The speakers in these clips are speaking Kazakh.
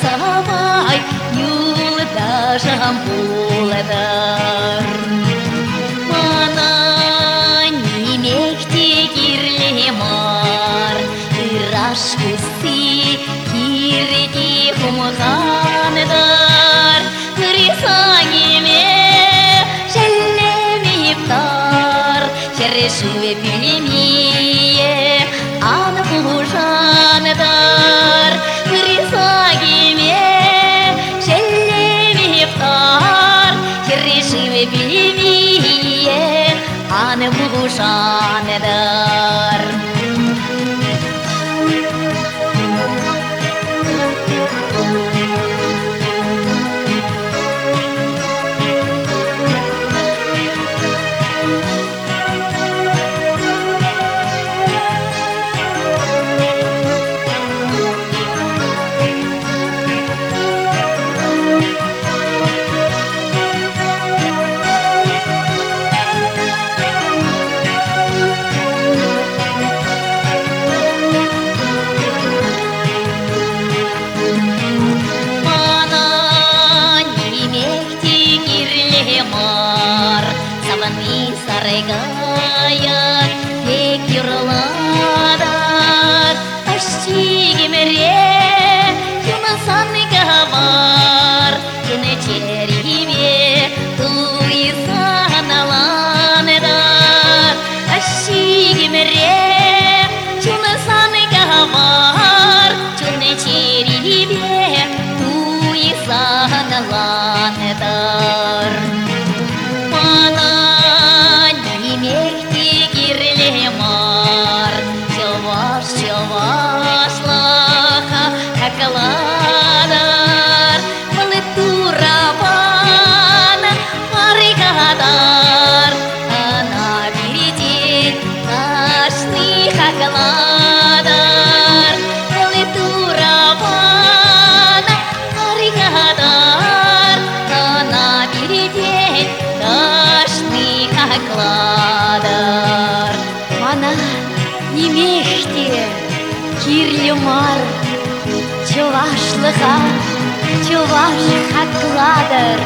Савай, юлдашам булдар. Мана нимекте кирлемар, ирашкысы кирди хумгар. жыладыр ана немеште кирлемар чувашлыға чуваш хакладыр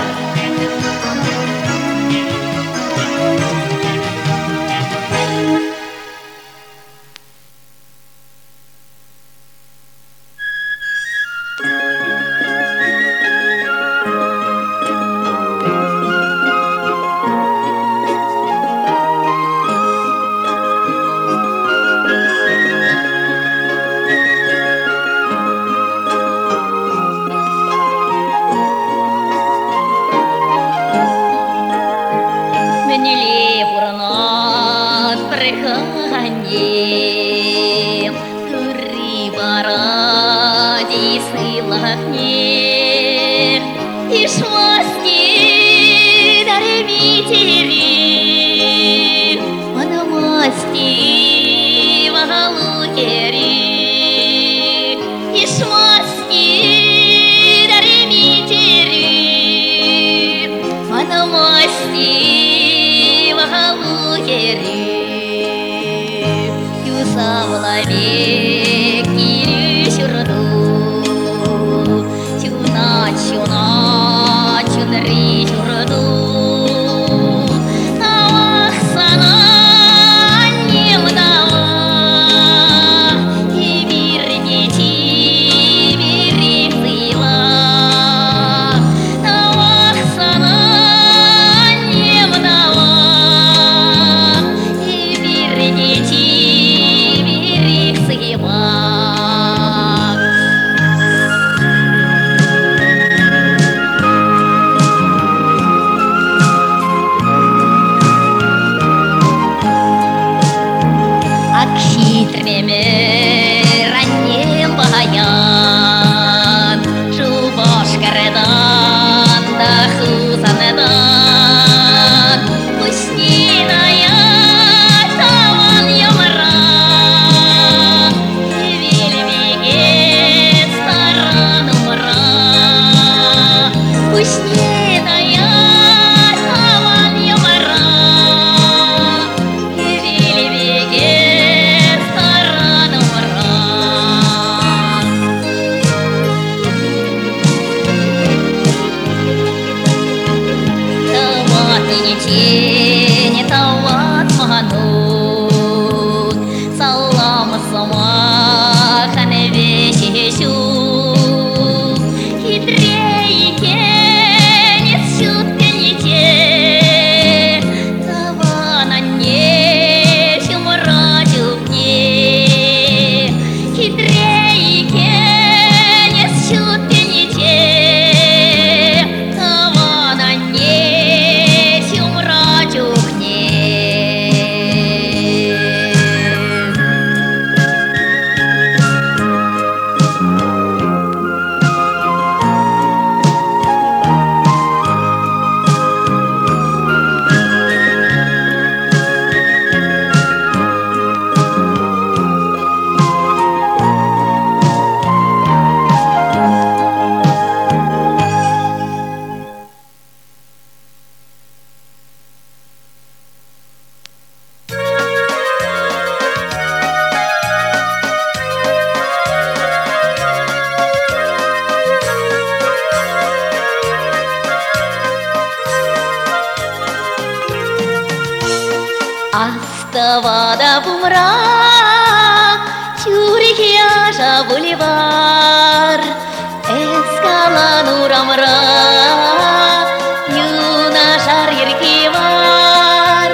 шар еркевар,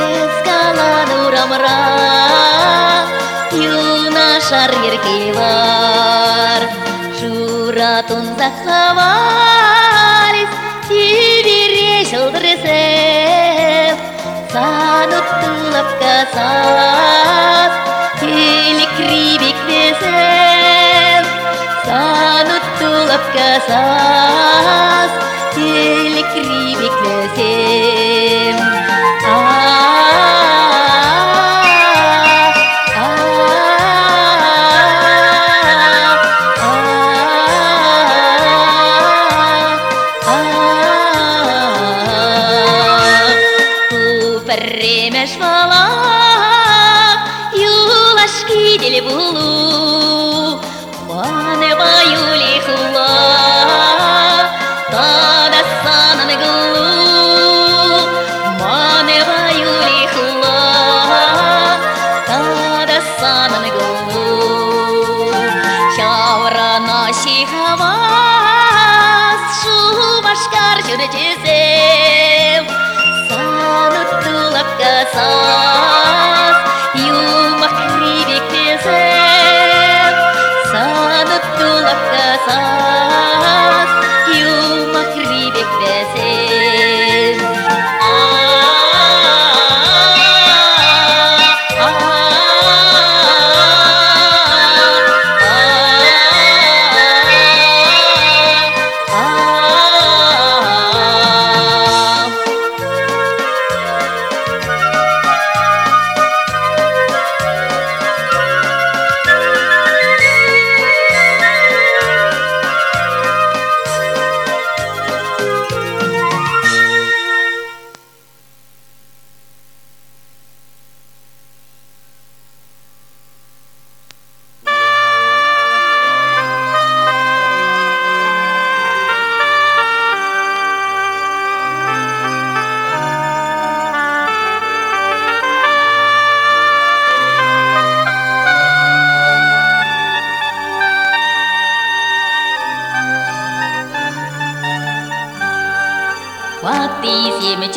Эскалану рамра, Юна шар еркевар, Шуратун захаварис, Тибире шылдырысып, Санут тулап касас, Телекрибик десем, Санут тулап касас, Телекрибик десем. 沙啦。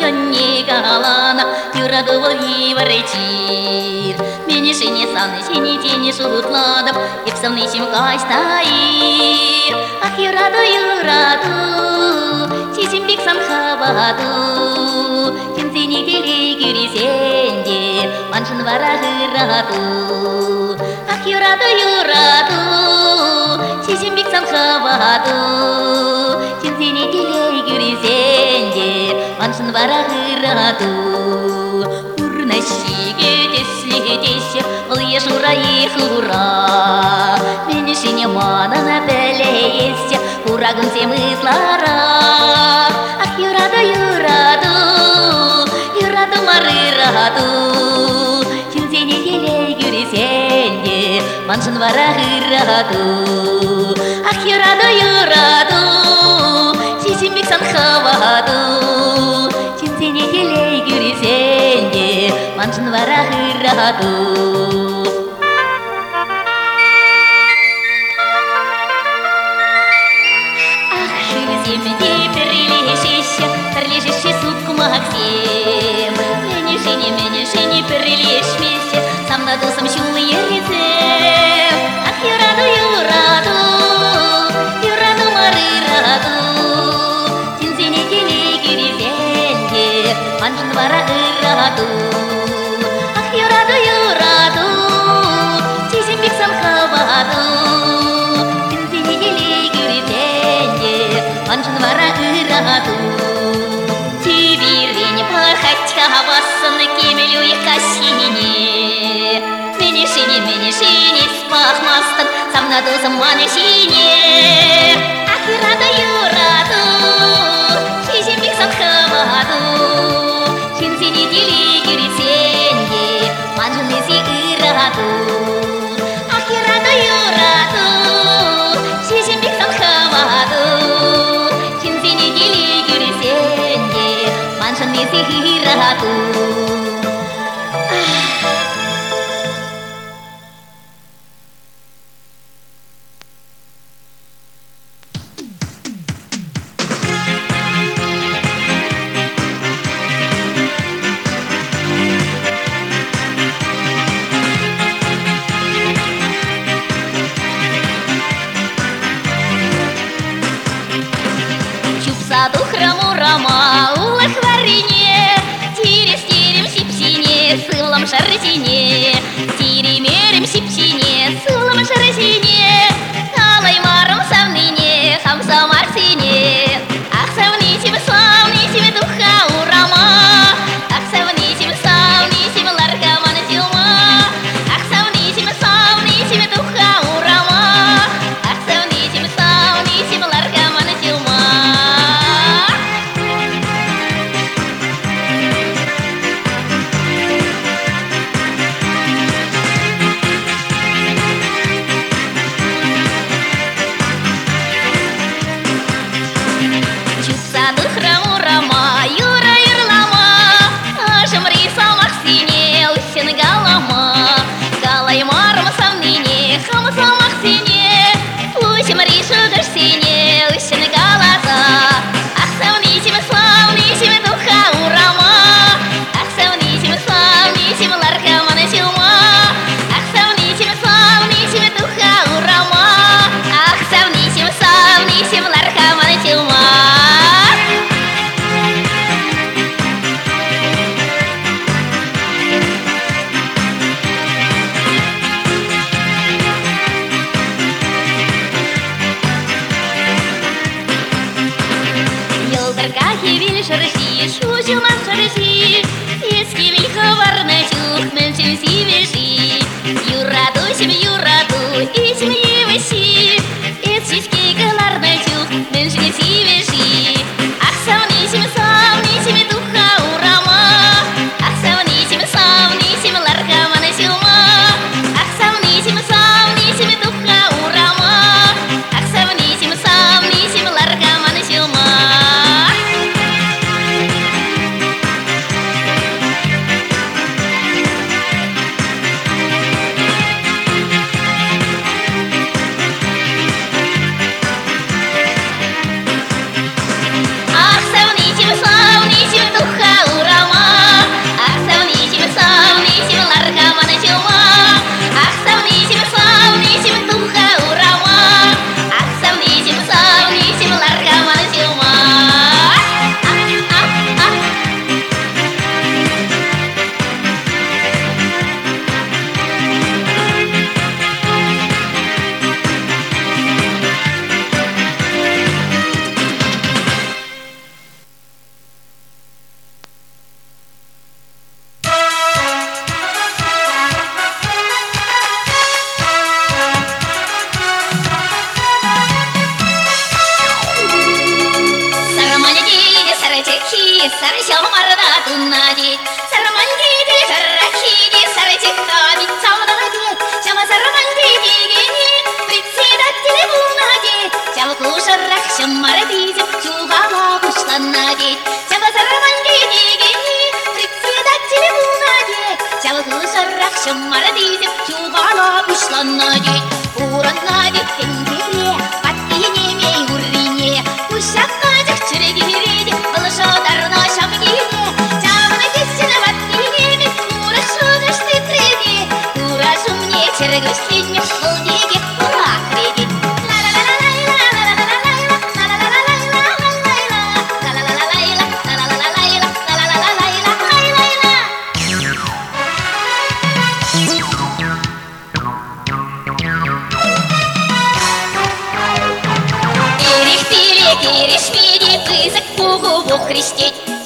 Ватисем чонне галана, юрадовал евречир. Мені шині сани, сіні тіні шутладом, і псални сім кайстаїр. Ах, юраду, юраду, сісім бік сам хаваду. Кенсені келе гюрі сенде, маншын вара ыраду ах юраду юраду сезімбек самхабаду сенсене келей күресендер маншын вара ыраду урнащиге теслетеше бұл ешура ехура мені шине манана бәлейсе урагым семыслара ах юраду юраду юраду марыраду сенсене келей күресендер маншын вара ыраду ах юраду юраду сезімбек санхабаду сенсене маншын вара ыраду Ах, жиземде перлешеше, перлешеше сутку Максим. Мені жені, мені жені перлешмесе, сам на досам шулы ерецем. Ах, юраду, юраду, юраду марыраду. Сенсене келей күресенде, маншын бара ыраду. Ах, Басын кемелю и касине. Мені шине, мені шине, спахмастын, сам на дозым маны шине. Ах, юраду, юраду, сезімбек самхабаду. Сенсене келей күресенде, ही रहा तू। I'm not открестить.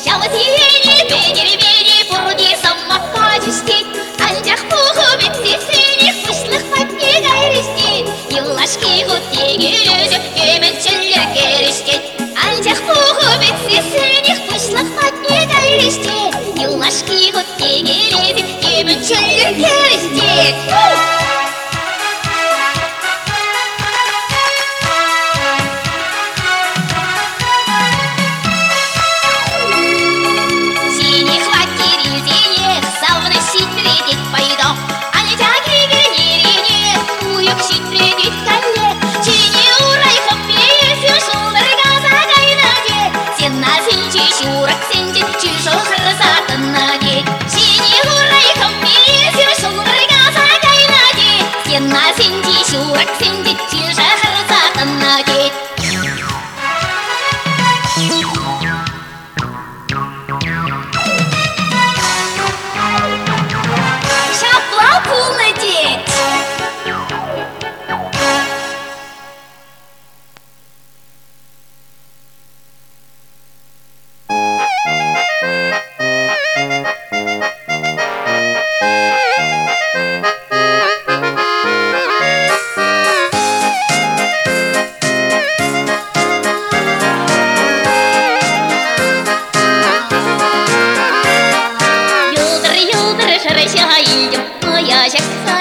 Maxi.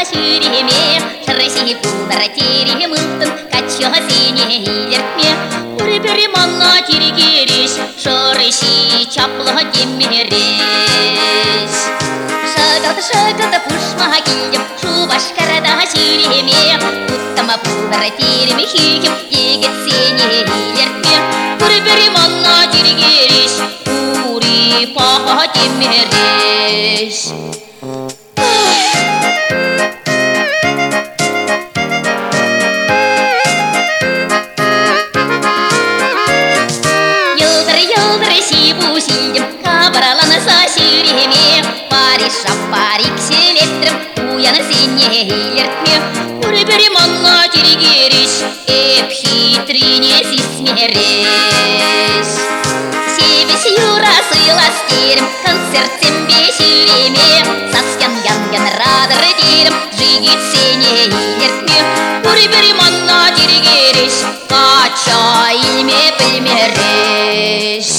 şirimi Tırışıp uğratırım ıhtım Kaçıyor seni ilertme Pürpürüm anla geri giriş Şorışı çaplığa demiriş Şakıldı şakıldı puşmağa gildim Şu başkarada şirimi Tuttama uğratırım hikim Yigit seni ilertme Pürpürüm anla geri giriş Uri paha demiriş Thank. ശരീരം дригеценеерке Бури бери манна диригереш Качай ме пельмереш